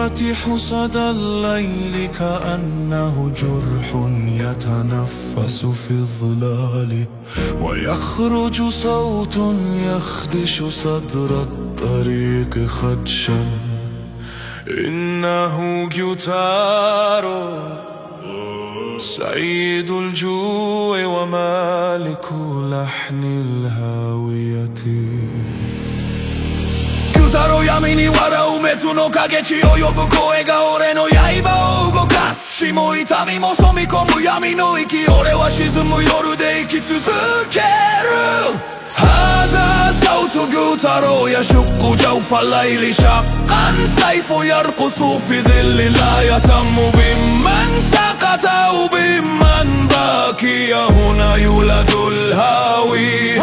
ينفتح صدى الليل كأنه جرح يتنفس في الظلال. ويخرج صوت يخدش صدر الطريق خدشا. إنه جوتار سيد الجوع ومالك لحن الهاوية. جيتارو يميني ورا に笑う滅の影血を呼ぶ声が俺の刃を動かす死も痛みも染み込む闇の息俺は沈む夜で生き続ける هذا صوت قوترو يشق جوف الليل شقا سيف يرقص في ظل لا يتم بمن سقط أو بمن باكي هنا يولد الهاوي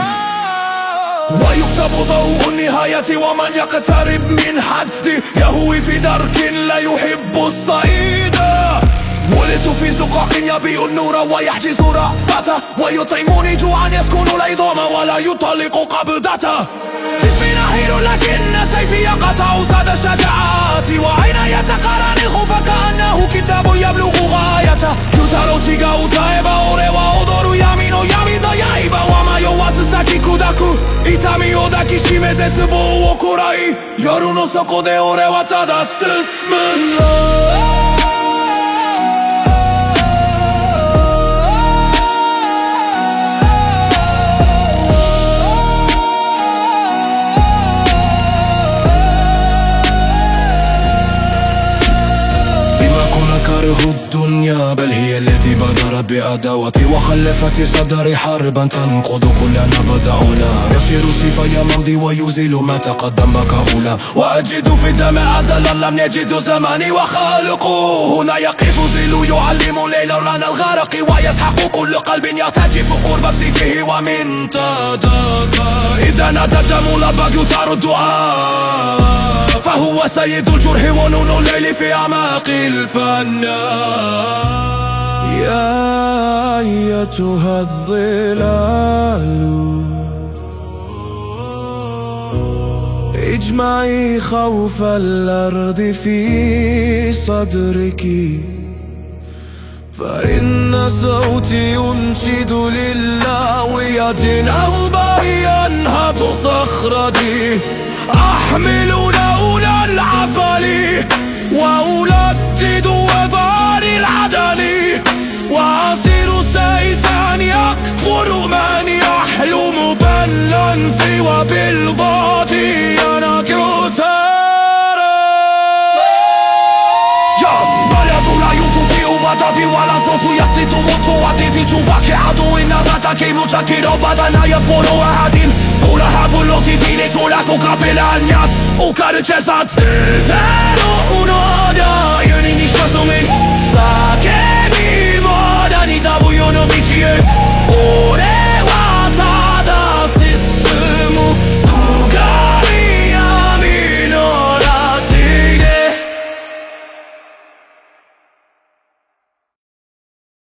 ويكتب ضوء النهاية ومن يقترب من حد يهوي في درك لا يحب الصعيد. ولدت في زقاق يبيع النور ويحجز رأفته ويطعمني جوعا يسكن العظام ولا يطلق قبضته. جسمي نحيل لكن سيفي يقطع ساد الشجاعات وعيني الخوف كأنه كتاب يبلغ غايته. يتارو 違う夜の底で俺はただ進む。كره الدنيا بل هي التي بدرت بأدوتي وخلفت صدري حربا تنقض كل نبض علا يصير سيفي ممضي ويزيل ما تقدم كهولا وأجد في الدم عدلا لم يجد زماني. وخالقه هنا يقف زيل يعلم ليلا ران الغرق. ويسحق كل قلب يرتجف قرب بسيفه ومن تدك إذا نادى الدم لبك يطار الدعاء. فهو سيد الجرح ونون الليل في أعماق يا أيتها الظلال. اجمعي خوف الأرض في صدرك. فإن صوتي ينشد للاوية. أو ينهض صخرتي. أحمل لون czubakie A tu inna lata kejmu czakiro badanaja polu